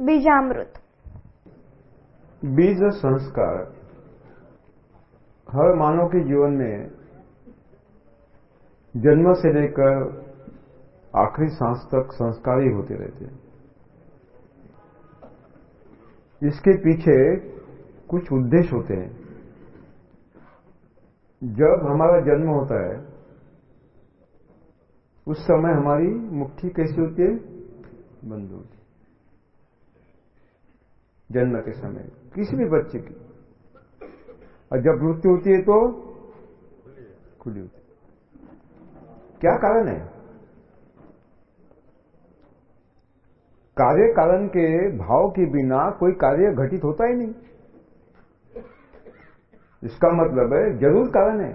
बीजामृत। बीज संस्कार। हर मानव के जीवन में जन्म से लेकर आखिरी सांस तक संस्कार ही होते रहते हैं। इसके पीछे कुछ उद्देश्य होते हैं। जब हमारा जन्म होता है, उस समय हमारी मुट्ठी कैसी होती है? बंद होती जन्म के समय, किसी भी बच्चे की। और जब मृत्यु होती है तो खुली होती है। क्या कारण है? कार्य कारण के भाव के बिना कोई कार्य घटित होता ही नहीं। इसका मतलब है, ज़रूर कारण है।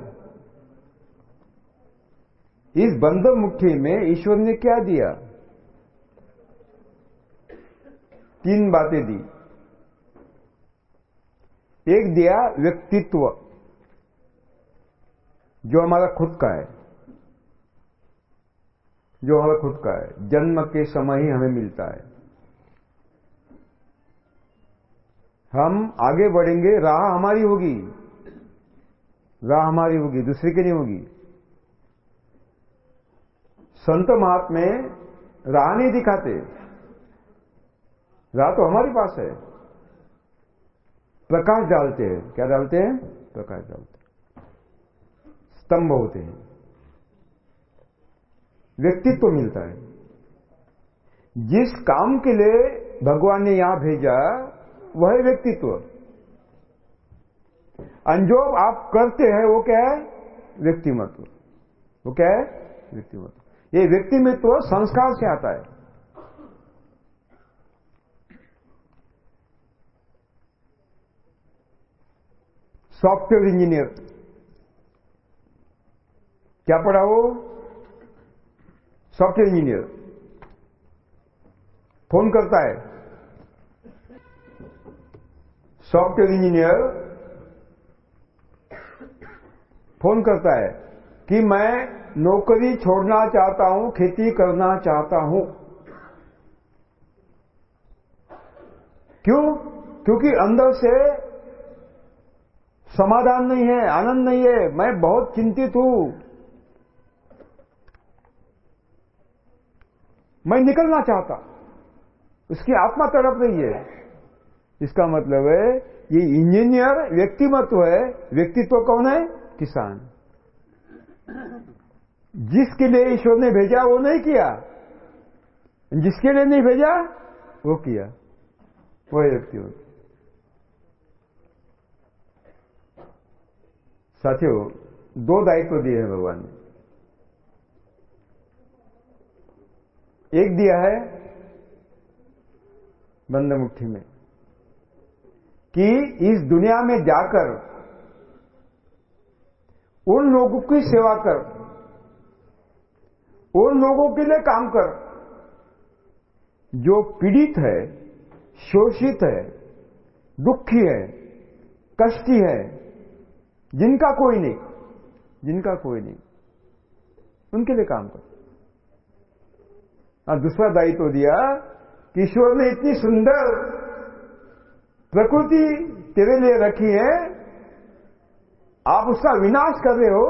इस बंद मुट्ठी में ईश्वर ने क्या दिया? तीन बातें दी। एक दिया व्यक्तित्व, जो हमारा खुद का है। जो हमारा खुद का है। जन्म के समय ही हमें मिलता है। हम आगे बढ़ेंगे, राह हमारी होगी। राह हमारी होगी, दूसरे की नहीं होगी। संत महात्मे राह नहीं दिखाते। राह तो हमारे पास है। प्रकाश डालते हैं। क्या डालते हैं? प्रकाश डालते हैं। स्तंभ होते हैं। व्यक्तित्व मिलता है। जिस काम के लिए भगवान ने यहाँ भेजा, वह व्यक्तित्व। और आप करते हैं, वो क्या है? व्यक्तिमत्व। वो क्या है? व्यक्तिमत्व। ये व्यक्तिमत्व संस्कार से आता है। Software engineer. क्या पढ़ा वो? Software engineer. फ़ोन करता है। Software engineer. फ़ोन करता है कि मैं नौकरी छोड़ना चाहता हूँ, खेती करना चाहता हूँ। क्यों? क्योंकि अंदर से समाधान नहीं है, आनंद नहीं है, मैं बहुत चिंतित हूँ। मैं निकलना चाहता। उसकी आत्मा तड़प रही है। इसका मतलब है, ये इंजीनियर व्यक्तिमत्व है। व्यक्तित्व कौन है? किसान। जिसके लिए ईश्वर ने भेजा, वो नहीं किया। जिसके लिए नहीं भेजा, वो किया। वह व्यक्तित्व साथियों, दो दायित्व दिए हैं भगवान ने। एक दिया है बंद मुट्ठी में कि इस दुनिया में जाकर, उन लोगों की सेवा कर, उन लोगों के लिए काम कर, जो पीड़ित है, शोषित है, दुखी है, कष्टी है जिनका कोई नहीं, जिनका कोई नहीं, उनके लिए काम कर। और दूसरा दायित्व तो दिया कि ईश्वर ने इतनी सुंदर प्रकृति तेरे लिए रखी है, आप उसका विनाश कर रहे हो,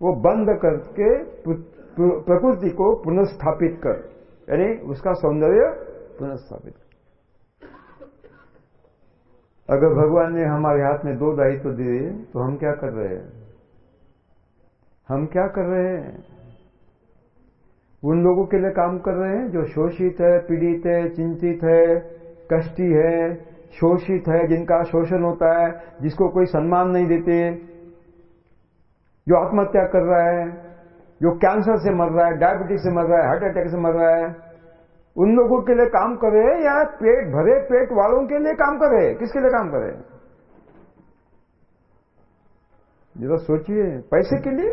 वो बंद करके प्रकृति को पुनर्स्थापित कर, यानी उसका सौंदर्य पुनर्स्थापित कर। अगर भगवान ने हमारे हाथ में दो दायित्व तो दिए तो हम क्या कर रहे हैं? हम क्या कर रहे हैं? उन लोगों के लिए काम कर रहे हैं जो शोषित है, पीड़ित है, चिंतित है, कष्टी है, शोषित है, जिनका शोषण होता है, जिसको कोई सम्मान नहीं देते, जो आत्महत्या कर रहा है, जो कैंसर से मर रहा है, डायबिटीज़ से मर रहा है, हार्ट अटैक से मर रहा है उन लोगों के लिए काम करे या पेट भरे पेट वालों के लिए काम करे? किसके लिए काम करे? जरा सोचिए, पैसे के लिए?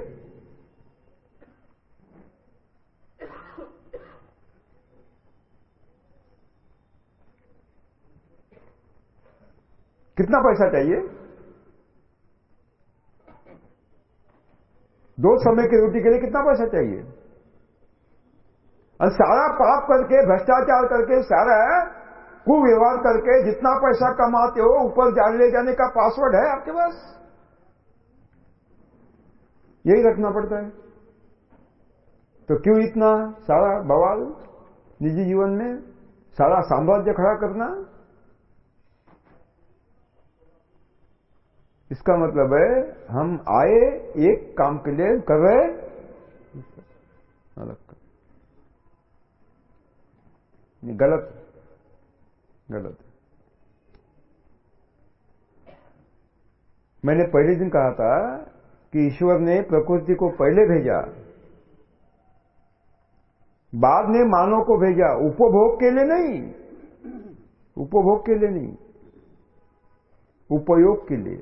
कितना पैसा चाहिए? दो समय की रोटी के लिए कितना पैसा चाहिए? और सारा पाप करके, भ्रष्टाचार करके, सारा कुव्यवहार करके जितना पैसा कमाते हो, ऊपर जान ले जाने का पासवर्ड है आपके पास? यही रखना पड़ता है। तो क्यों इतना सारा बवाल निजी जीवन में? सारा साम्राज्य खड़ा करना? इसका मतलब है, हम आए, एक काम के लिए कर रहे अलग कर गलत गलत। मैंने पहले दिन कहा था कि ईश्वर ने प्रकृति को पहले भेजा, बाद में मानव को भेजा, उपभोग के लिए नहीं, उपभोग के लिए नहीं, उपयोग के लिए।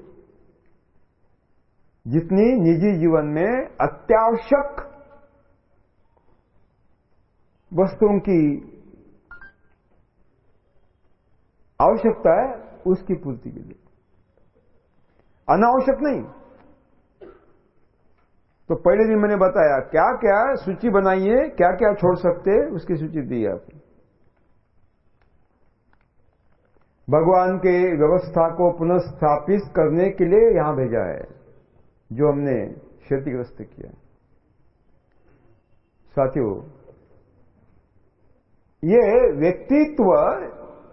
जितनी निजी जीवन में अत्यावश्यक वस्तुओं की आवश्यकता है उसकी पूर्ति के लिए। अनावश्यक नहीं। तो पहले दिन मैंने बताया क्या क्या सूची बनाइए क्या क्या छोड़ सकते, उसकी सूची दी आपको भगवान के व्यवस्था को पुनर्स्थापित करने के लिए यहाँ भेजा है, जो हमने क्षतिग्रस्त किया। साथियों, ये व्यक्तित्व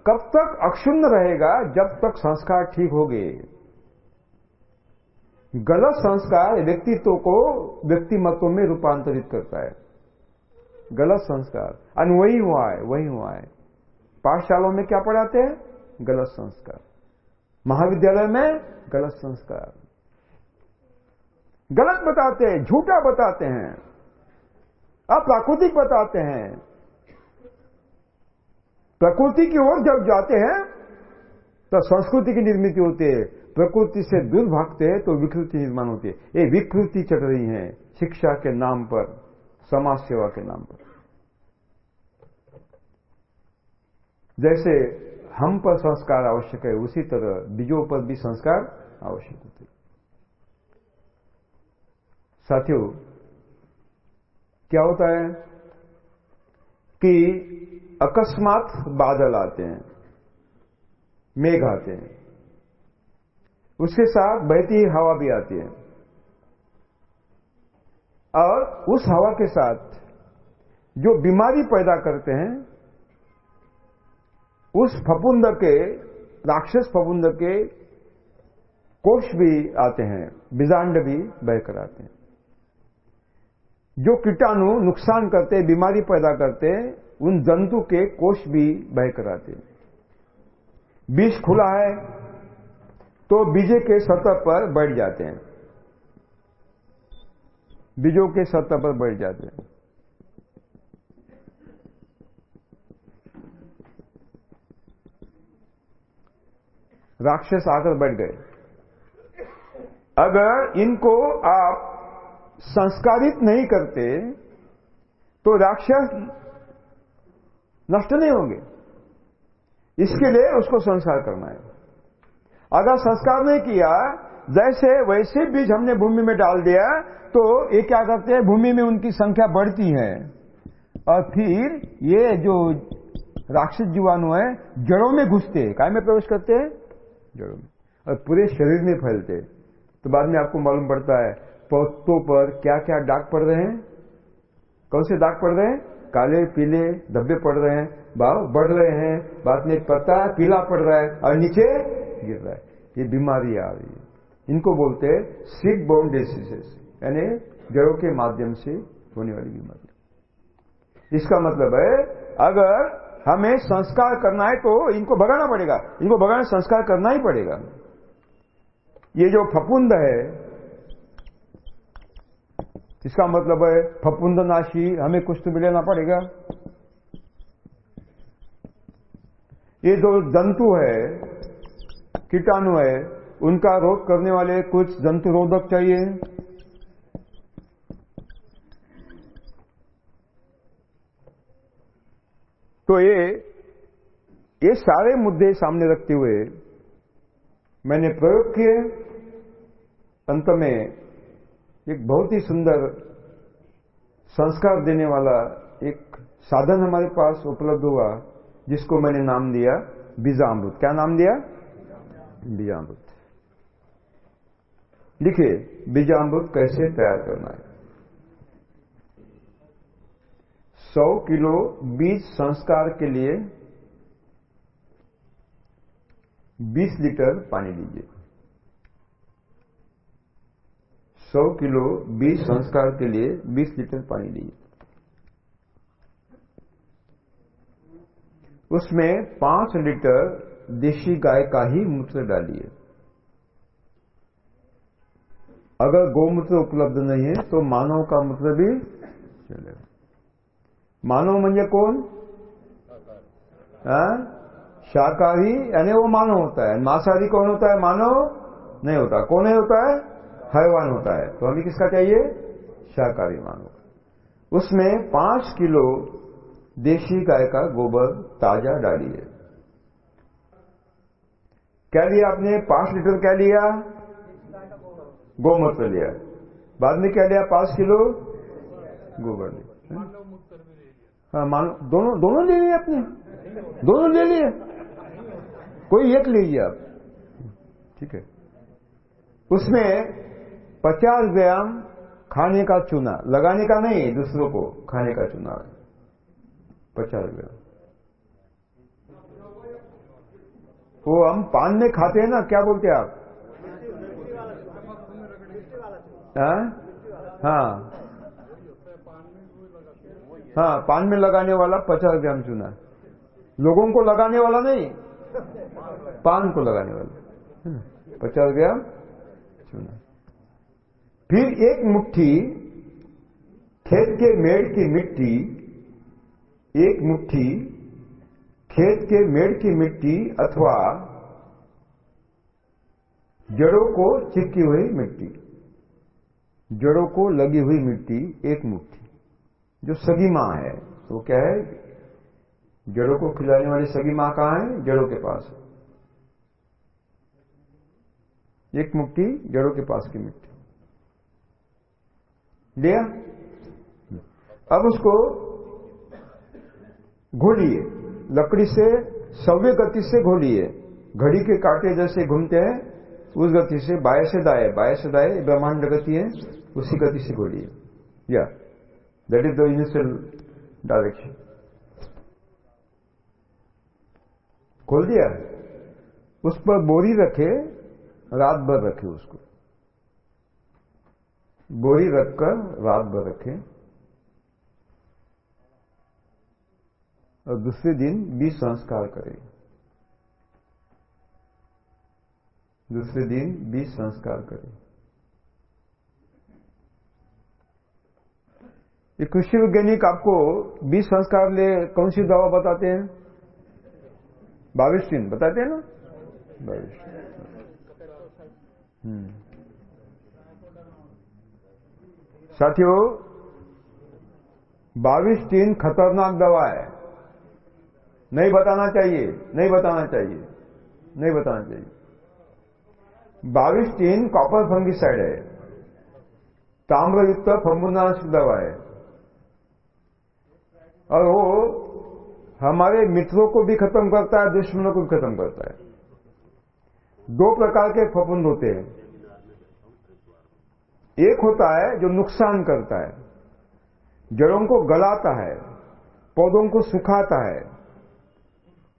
कब तक अक्षुण्ण रहेगा? जब तक संस्कार ठीक हो गए गलत संस्कार व्यक्तित्व को व्यक्तिमत्व में रूपांतरित करता है। गलत संस्कार। और वही हुआ है वही हुआ है पाठशालाओं में क्या पढ़ाते हैं? गलत संस्कार। महाविद्यालय में गलत संस्कार। गलत बताते हैं, झूठा बताते हैं, अप्राकृतिक बताते हैं। प्रकृति की ओर जब जाते हैं तो संस्कृति की निर्मित होती है। प्रकृति से दूर भागते हैं तो विकृति निर्माण होती है। ये विकृति चढ़ रही है शिक्षा के नाम पर, समाज सेवा के नाम पर। जैसे हम पर संस्कार आवश्यक है, उसी तरह बीजों पर भी संस्कार आवश्यक होते साथियों, क्या होता है कि अकस्मात बादल आते हैं, मेघ आते हैं। उसके साथ बहती हवा भी आती है। और उस हवा के साथ जो बीमारी पैदा करते हैं, उस फपुंद के, राक्षस फपुंद के कोष भी आते हैं, बिजांड भी बहकर आते हैं। जो कीटाणु नुकसान करते बीमारी पैदा करते उन जंतु के कोष भी बहकर आते बीज खुला है तो बीजे के सतह पर बैठ जाते हैं। बीजों के सतह पर बैठ जाते हैं। राक्षस आकर बैठ गए। अगर इनको आप संस्कारित नहीं करते तो राक्षस नष्ट नहीं होंगे। इसके लिए उसको संस्कार करना है। अगर संस्कार नहीं किया, जैसे वैसे बीज हमने भूमि में डाल दिया तो ये क्या करते हैं? भूमि में उनकी संख्या बढ़ती है। और फिर ये जो राक्षस जीवाणु है, जड़ों में घुसते हैं। काय में प्रवेश करते हैं? जड़ों में। और पूरे शरीर में फैलते तो बाद में आपको मालूम पड़ता है, पौधों पर क्या क्या दाग पड़ रहे हैं? कौन से दाग पड़ रहे हैं? काले, पीले धब्बे पड़ रहे हैं भाव बढ़ रहे हैं बाद में पत्ता पीला पड़ रहा है, और नीचे गिर रहा है। ये बीमारी आ रही है। इनको बोलते हैं सिक बोन डिसीजेस यानी जड़ों के माध्यम से होने वाली बीमारी। इसका मतलब है, अगर हमें संस्कार करना है तो इनको भगाना पड़ेगा। इनको भगाना, संस्कार करना ही पड़ेगा। ये जो फपुंद है इसका मतलब है फपुंद नाशी हमें कुछ तो मिलना पड़ेगा। ये जो जंतु है, कीटाणु है, उनका रोग करने वाले कुछ जंतु रोधक चाहिए। तो ये ये सारे मुद्दे सामने रखते हुए मैंने प्रयोग किए। अंत में एक बहुत ही सुंदर संस्कार देने वाला एक साधन हमारे पास उपलब्ध हुआ, जिसको मैंने नाम दिया बीजामृत। क्या नाम दिया? बीजामृत। लिखिए बीजामृत कैसे तैयार करना है? सौ किलो बीज संस्कार के लिए 20 लीटर पानी लीजिए 100 किलो बीज संस्कार के लिए 20 लीटर पानी लीजिए उसमें पाँच लीटर देशी गाय का ही मूत्र डालिए। अगर गोमूत्र उपलब्ध नहीं है तो मानव का मूत्र भी चलेगा। मानव म्हणजे कोण शाकाहारी, यानी वो मानव होता है। मांसाहारी कौन होता है? मानव नहीं होता। कौन नहीं होता है? हैवान होता है। तो हमें किसका चाहिए? शाकाहारी मानव उसमें पाँच किलो देशी गाय का गोबर ताज़ा डालिए क्या लिया आपने? पाँच लीटर क्या लिया? गोमूत्र लिया। बाद में क्या लिया? पाँच किलो गोबर लिया। हाँ मान दोनों दोनों ले लिए आपने? दोनों ले लिए? कोई एक लीजिए आप। ठीक है। उसमें 50 ग्राम खाने का चूना, लगाने का नहीं, दूसरों को खाने का चूना। पचास ग्राम। वो हम पान में खाते हैं ना, क्या बोलते हैं आप? हाँ? हाँ। हाँ पान में लगाने वाला पचास ग्राम चूना। लोगों को लगाने वाला नहीं, पान को लगाने वाला। पचास ग्राम चूना। फिर एक मुट्ठी खेत के मेड़ की मिट्टी, एक मुट्ठी खेत के मेड़ की मिट्टी अथवा जड़ों को चिपकी हुई मिट्टी, जड़ों को लगी हुई मिट्टी, एक मुट्ठी, जो सगी माँ है। तो क्या है? जड़ों को खिलाने वाली सगी माँ कहाँ है? जड़ों के पास। एक मुट्ठी जड़ों के पास की मिट्टी। लिया अब उसको घोलिए। लकड़ी से सव्य गति से घोलिए। घड़ी के कांटे जैसे घूमते हैं, उस गति से बाय से दाएँ बाय से दाएँ ब्रह्मांड गति है, उसी गति से घोलिए। या that is the initial direction खोल दिया? उस पर बोरी रखे, रात भर रखे उसको। बोरी रखकर रात भर रखे। और दूसरे दिन बीज संस्कार करें। दूसरे दिन बीज संस्कार करें। ये कृषि वैज्ञानिक आपको बीज संस्कार ले, कौन सी दवा बताते हैं? बाविस्टीन बताते हैं ना? बाविस्टीन साथियों बाविस्टीन खतरनाक दवा है। नहीं बताना चाहिए, नहीं बताना चाहिए, नहीं बताना चाहिए। बाविस्टीन कॉपर फंगिसाइड है। ताम्रयुक्त फंबुनाश दवा है। और वो हमारे मित्रों को भी खत्म करता है, दुश्मनों को भी खत्म करता है। दो प्रकार के फफूंद होते हैं। एक होता है जो नुकसान करता है, जड़ों को गलाता है, पौधों को सुखाता है।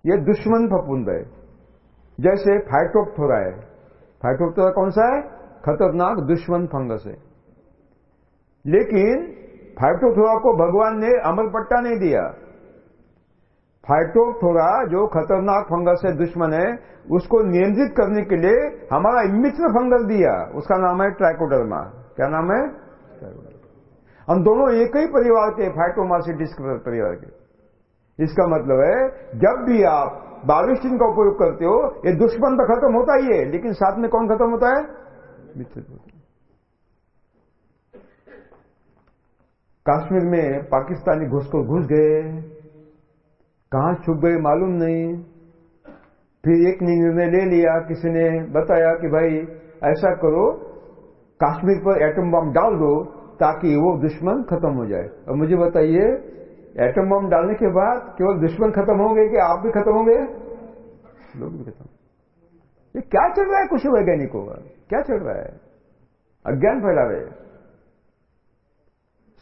यह दुश्मन फफूंद है। जैसे फाइटोप्थोरा है। फाइटोप्थोरा कौन सा है? खतरनाक दुश्मन फंगस है। लेकिन फाइटोथोरा को भगवान ने अमर पट्टा नहीं दिया। फाइटोथोरा जो खतरनाक फंगस है, दुश्मन है, उसको नियंत्रित करने के लिए हमारा मित्र फंगस दिया। उसका नाम है ट्राइकोडर्मा। क्या नाम है? हम दोनों एक ही परिवार के फाइटोमासिटिस परिवार के। इसका मतलब है, जब भी आप बाविश का उपयोग करते हो, ये दुश्मन तो खत्म होता ही है, लेकिन साथ में कौन खत्म होता है? मित्र कश्मीर में पाकिस्तानी घुसखोर घुस गए। कहाँ छुप गए मालूम नहीं। फिर एक निर्णय ले लिया, किसी ने बताया कि भाई, ऐसा करो कश्मीर पर एटम बम डाल दो ताकि वो दुश्मन खत्म हो जाए। और मुझे बताइए एटम बम डालने के बाद केवल दुश्मन खत्म होंगे कि आप भी खत्म होंगे? लोग भी खत्म। ये क्या चल रहा है कुछ वैज्ञानिकों का? क्या चल रहा है? अज्ञान फैला रहे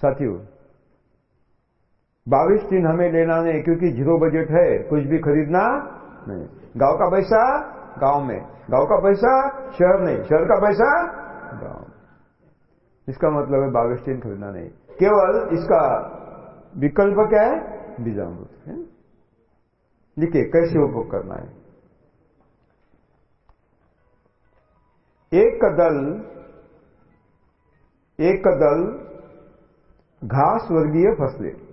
साथियों बाविश दिन हमें लेना नहीं क्योंकि ज़ीरो बजट है, कुछ भी खरीदना नहीं। गाँव का पैसा गाँव में। गाँव का पैसा शहर नहीं, शहर का पैसा गाँव। इसका मतलब है दिन खरीदना नहीं। केवल इसका विकल्प क्या है? बीजामृत, है? लिखिए, कैसे उपयोग करना है? एक का दल, एक का दल घास वर्गीय फ़सलें।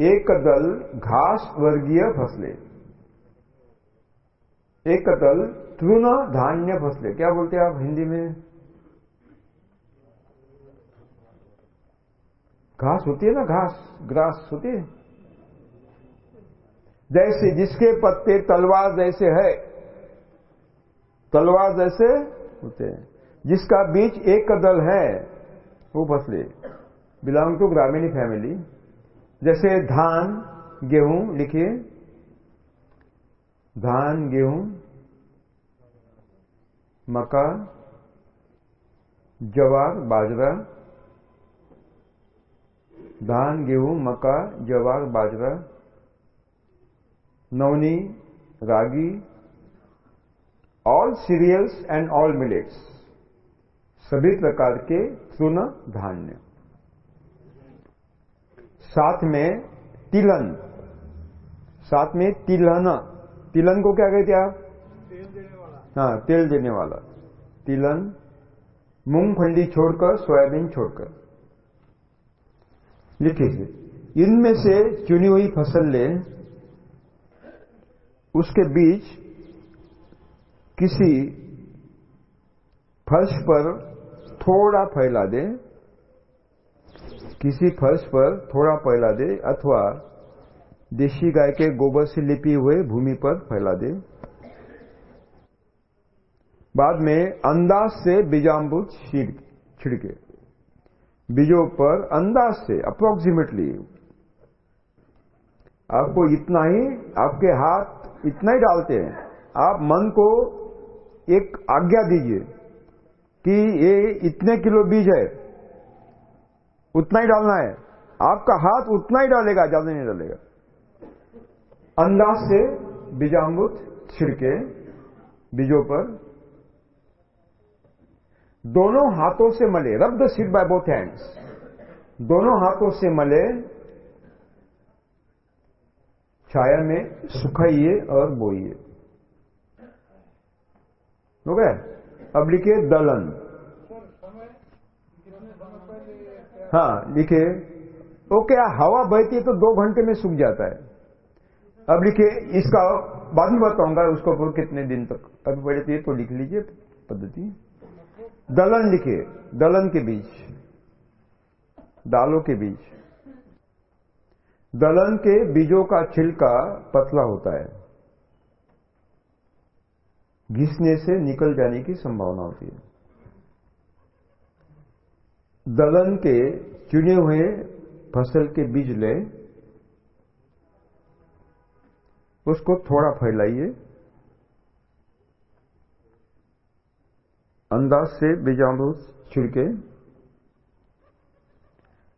एक का दल घास वर्गीय फ़सलें। एक का दल तृण धान्य फ़सलें। क्या बोलते हैं आप हिंदी में? घास होती है ना, घास, ग्रास होती है। जैसे जिसके पत्ते तलवार जैसे है, तलवार जैसे होते हैं। जिसका बीच एक कदल है, वो फसले बिलोंग टू ग्रामीण फैमिली। जैसे धान, गेहूँ, लिखिए। धान, गेहूँ, मका, जवार, बाजरा। धान, गेहूँ मका जवार बाजरा, नवनी, रागी all cereals and all millets सभी प्रकार के तृण धान्य। साथ में तिलन, साथ में तिलहन तिलन को क्या कहते आप? हाँ तेल देने वाला। तिलन, मूंगफली छोड़कर, सोयाबीन छोड़कर। लिखिए इनमें से चुनी हुई फ़सल ले, उसके बीच किसी फर्श पर थोड़ा फैला दे, किसी फर्श पर थोड़ा फैला दे, अथवा देशी गाय के गोबर से लिपी हुए भूमि पर फैला दे। बाद में अंदाज से बीजाम्बुत छिड़के। बीजों पर अंदाज से अप्रोक्सीमेटली आपको इतना ही, आपके हाथ इतना ही डालते हैं। आप मन को एक आज्ञा दीजिए कि ये इतने किलो बीज है, उतना ही डालना है। आपका हाथ उतना ही डालेगा, ज़्यादा नहीं डालेगा। अंदाज से बीजामृत छिड़के, बीजों पर दोनों हाथों से मले। Rub the seed by both hands दोनों हाथों से मले। छाया में सुखाइए और बोइए। हो गया? अब लिखिए दलन। हाँ लिखे ओके हवा बहती है तो दो घंटे में सूख जाता है? अब लिखिए, इसका बाद में बताऊँगा, उसको कितने दिन तक। अभी पहले तो ये तो लिख लीजिए, पद्धति। दलन लिखिए दलन के बीच, दालों के बीच। दलन के बीजों का छिलका पतला होता है। घिसने से निकल जाने की संभावना होती है। दलहन के चुने हुए फ़सल के बीज ले। उसको थोड़ा फैलाइए। अंदाज से बीजामृत छिड़के।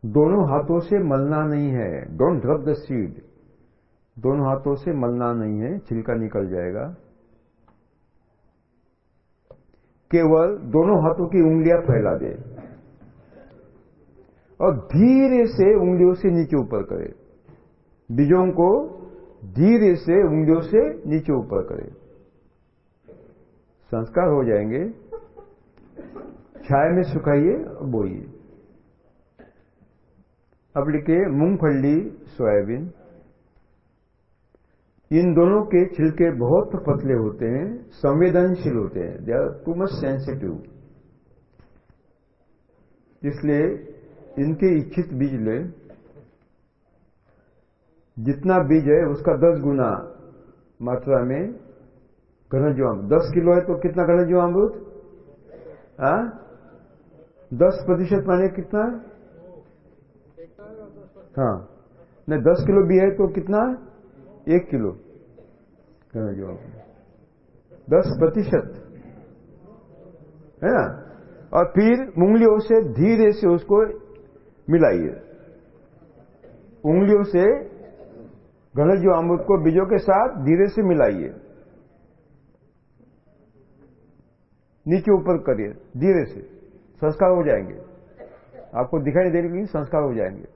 दोनों हाथों से मलना नहीं है। डोंट ड्रप द सीड दोनों हाथों से मलना नहीं है। छिलका निकल जाएगा। केवल दोनों हाथों की उंगलियाँ फैला दे। और धीरे से उंगलियों से नीचे ऊपर करे। बीजों को धीरे से उंगलियों से नीचे ऊपर करे। संस्कार हो जाएँगे। छाया में सुखाइए और बोइए। अब लिखे मूंगफली, सोयाबीन। इन दोनों के छिलके बहुत पतले होते हैं, संवेदनशील होते हैं। They are too much sensitive इसलिए इनके इच्छित बीज ले। जितना बीज है, उसका दस गुना मात्रा में घन जीवामृत दस किलो है तो कितना घन जीवामृत हाँ? दस प्रतिशत माने कितना? है। हाँ नहीं, दस किलो भी है तो कितना? है एक किलो। जीवामृत दस प्रतिशत। है ना? और फिर उंगलियों से धीरे से उसको मिलाइए। उंगलियों से घन जीव अमृत को बीजों के साथ धीरे से मिलाइए। नीचे ऊपर करिए, धीरे से। संस्कार हो जाएँगे। आपको दिखाई नहीं देने संस्कार हो जाएँगे।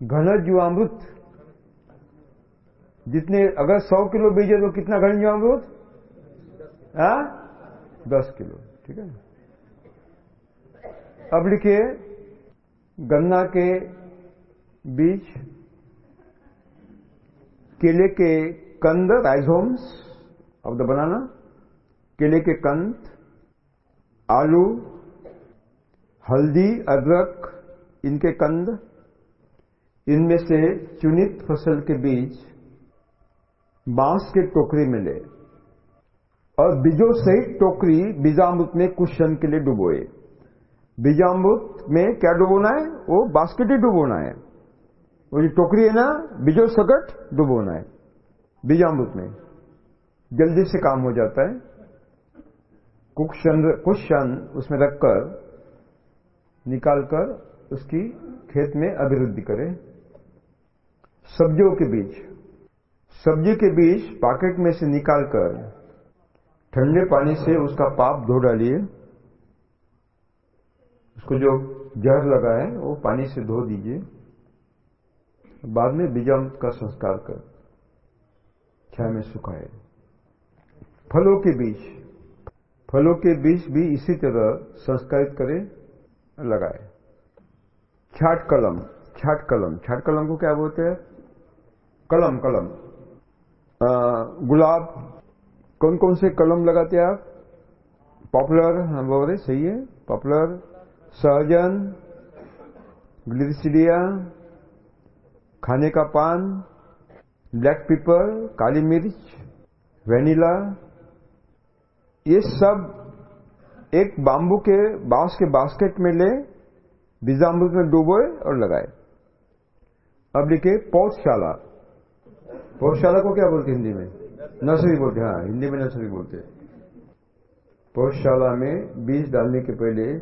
घन जीवामृत। जितने अगर 100 किलो बीज तो कितना घन जीवामृत? हाँ? दस किलो, ठीक है अब लिखिए, गन्ना के बीज, केले के कंद राइजोम्स ऑफ़ द बनाना। केले के कंद, आलू, हल्दी, अदरक, इनके कंद, इनमें से चुनित फ़सल के बीज बाँस के टोकरी में ले और बीजों सहित टोकरी बीजामृत में कुछ क्षण के लिए डुबोए। बीजामृत में क्या डुबोना है? वो बास्केट ही डुबोना है। वो जो टोकरी है ना, बीजो सकट डुबोना है। बीजामृत में जल्दी से काम हो जाता है। कुछ कुछ क्षण उसमें रखकर, निकालकर उसकी खेत में अभिवृद्धि करें। सब्जियों के बीज। सब्ज़ी के बीज पॉकेट में से निकालकर, ठंडे पानी से उसका पाप धो डालिए। उसको जो जहर लगा है, वो पानी से धो दीजिए। बाद में बीजाम का संस्कार कर, छाया में सुखाए। फलों के बीज। फलों के बीज भी इसी तरह संस्कारित करें, लगाए। छाट कलम छाट कलम। छाट कलम को क्या बोलते हैं? कलम कलम। गुलाब। कौन कौन से कलम लगाते हैं आप? पॉपुलर, हम बोल रहे सही है? पॉपुलर सहजन ग्लिसिडिया, खाने का पान, ब्लैक पेपर, काली मिर्च, वेनिला। ये सब एक बांबू के बाँस के बास्केट में ले, बीजामृत में डूबोए और लगाए। अब लिखे पौधशाला। पौधशाला को क्या बोलते हिंदी में? नर्सरी बोलते हाँ हिंदी में नर्सरी बोलते पौधशाला में बीज डालने के पहले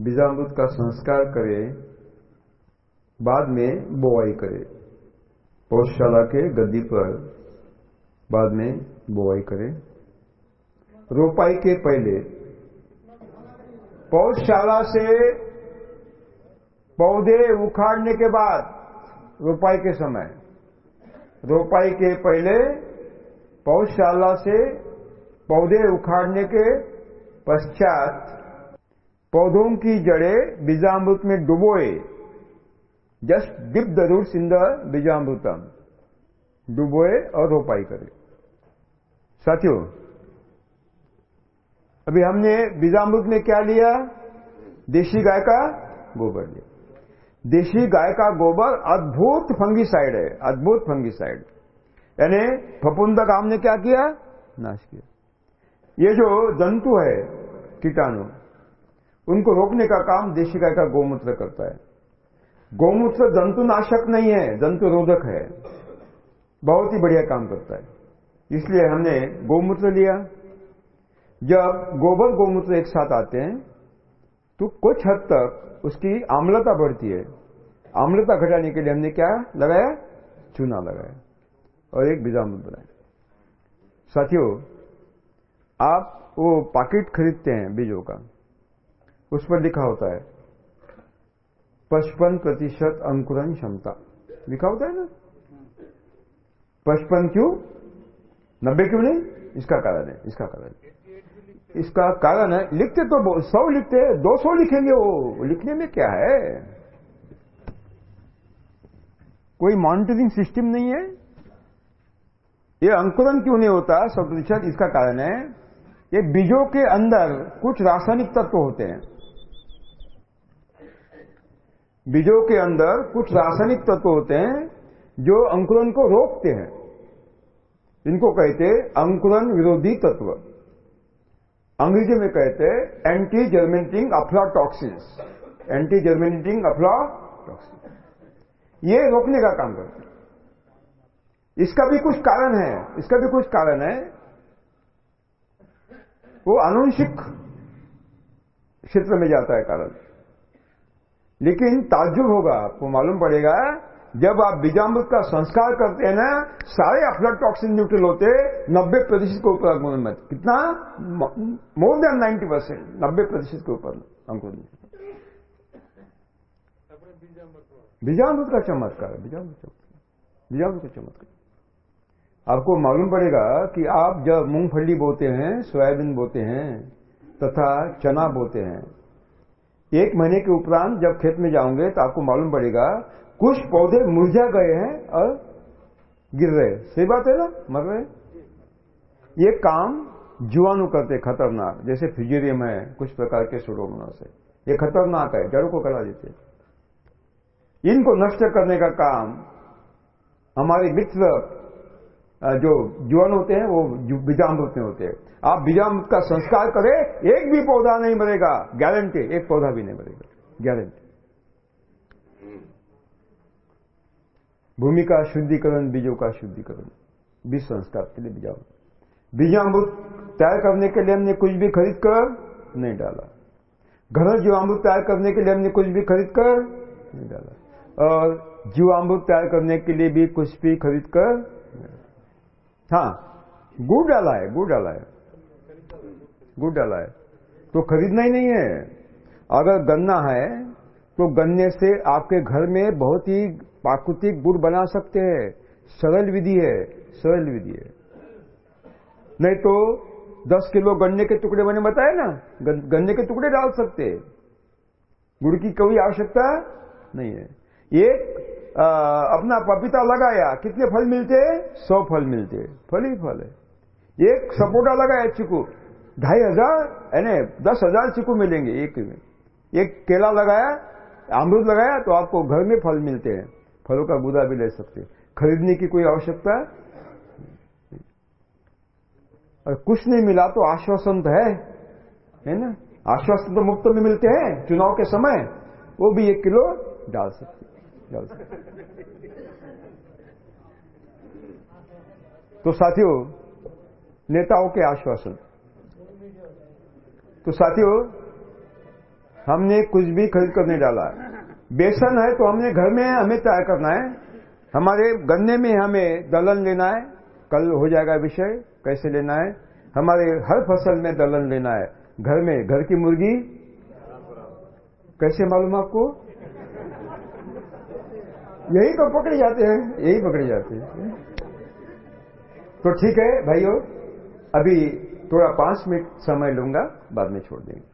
बीजामृत का संस्कार करें, बाद में बोआई करें। पौधशाला के गद्दी पर बाद में बोआई करें। रोपाई के पहले। पौधशाला से पौधे उखाड़ने के बाद रोपाई के समय। रोपाई के पहले पौधशाला से पौधे उखाड़ने के पश्चात पौधों की जड़ें बीजामृत में डुबोए। Just dip the roots in the beejamrutam. डुबोए और रोपाई करे। साथियों अभी हमने बीजामृत में क्या लिया? देशी गाय का गोबर लिया। देशी गाय का गोबर अद्भुत फंगीसाइड है, अद्भुत फंगीसाइड। यानी फपुंदक हमने क्या किया? नाश किया। ये जो जंतु है, कीटाणु, उनको रोकने का काम देशी गाय का गोमूत्र करता है। गोमूत्र जंतुनाशक नहीं है, जंतु रोधक है। बहुत ही बढ़िया काम करता है। इसलिए हमने गोमूत्र लिया। जब गोबर गोमूत्र एक साथ आते हैं तो कुछ हद तक उसकी आम्लता बढ़ती है। आम्लता घटाने के लिए हमने क्या लगाया? चूना लगाया और एक बीजामृत बनाया। साथियों, आप वो पैकेट खरीदते हैं बीजों का, उस पर लिखा होता है, पचपन प्रतिशत अंकुरन क्षमता। लिखा होता है ना? पचपन क्यों? नब्बे क्यों नहीं? इसका कारण है, इसका कारण इसका कारण है, लिखते तो सौ लिखते हैं दो सौ लिखेंगे वो। लिखने में क्या है? कोई मॉनिटरिंग सिस्टम नहीं है? ये अंकुरन क्यों नहीं होता? सौ प्रतिशत इसका कारण है। ये बीजों के अंदर कुछ रासायनिक तत्व होते हैं। बीजों के अंदर कुछ रासायनिक तत्व होते हैं, जो अंकुरन को रोकते हैं। इनको कहते अंकुरन विरोधी तत्व। अंग्रेज़ी में कहते हैं anti germinating aflatoxins anti germinating aflatoxin ये रोकने का काम करते हैं। इसका भी कुछ कारण है, इसका भी कुछ कारण है। वो आनुवंशिक क्षेत्र में जाता है कारण। लेकिन ताजुब होगा, आपको मालूम पड़ेगा जब आप बीजामृत का संस्कार करते हैं ना, सारे अफ्लाटॉक्सिन न्यूट्रल होते, नब्बे प्रतिशत के ऊपर अंकुरन में कितना? मोर देन नाइन्टी परसेंट नब्बे प्रतिशत के ऊपर अंकुरन बीजामृत का चमत्कार बीजामृत चमत्कार। बीजामृत का चमत्कार। आपको मालूम पड़ेगा कि आप जब मूंगफली बोते हैं, सोयाबीन बोते हैं, तथा चना बोते हैं, एक महीने के उपरांत जब खेत में जाओगे तो आपको मालूम पड़ेगा कुछ पौधे मुरझा गए हैं और गिर रहे हैं। सही बात है ना? मर रहे ये काम जीवाणु करते खतरनाक। जैसे फिजेरियम है, कुछ प्रकार के सुडोमोनास है ये खतरनाक है, जड़ों को करा देते इनको नष्ट करने का काम हमारे मित्र जो जीवाणु होते हैं, वो बीजामृत में होते हैं। आप बीजामृत का संस्कार करें, एक भी पौधा नहीं मरेगा। गारंटी एक पौधा भी नहीं मरेगा। गारंटी भूमि का शुद्धिकरण, बीजों का शुद्धिकरण, बीज संस्कार के लिए बीजामृत बीजामृत तैयार करने के लिए हमने कुछ भी खरीद कर नहीं डाला। घर जीवामृत तैयार करने के लिए हमने कुछ भी खरीद कर नहीं डाला। और जीवामृत तैयार करने के लिए भी कुछ भी खरीद कर हाँ गुड़ डाला है, गुड़ डाला है। गुड़ डाला है। तो खरीदना ही नहीं है। अगर गन्ना है तो गन्ने से आपके घर में बहुत ही प्राकृतिक गुड़ बना सकते हैं। सरल विधि है सरल विधि है। नहीं तो 10 किलो गन्ने के टुकड़े मैंने बताए ना गन्ने के टुकड़े डाल सकते गुड़ की कोई आवश्यकता नहीं है। एक आ, अपना पपीता लगाया कितने फल मिलते सौ फल मिलते फल ही फल है। एक सपोटा लगाया चिकू ढाई हज़ार यानी दस हज़ार चिकू मिलेंगे एक में। एक केला लगाया अमरूद लगाया तो आपको घर में फल मिलते हैं। फलों का गुदा भी ले सकते हैं। खरीदने की कोई आवश्यकता? और कुछ नहीं मिला तो आश्वासन तो है। है ना? आश्वासन तो मुफ़्त में मिलते हैं, चुनाव के समय। वो भी एक किलो डाल सकते डाल सकते तो साथियों, नेताओं के आश्वासन। तो साथियों, हमने कुछ भी खरीद कर नहीं डाला बेसन है तो हमने घर में हमें तैयार करना है। हमारे गन्ने में हमें दलन लेना है। कल हो जाएगा विषय, कैसे लेना है? हमारे हर फ़सल में दलन लेना है। घर में, घर की मुर्गी? कैसे मालूम आपको? यही तो पकड़े जाते हैं, यही पकड़े जाते हैं। तो ठीक है, भाइयों, अभी थोड़ा पाँच मिनट समय लूँगा, बाद में छोड़ देंगे।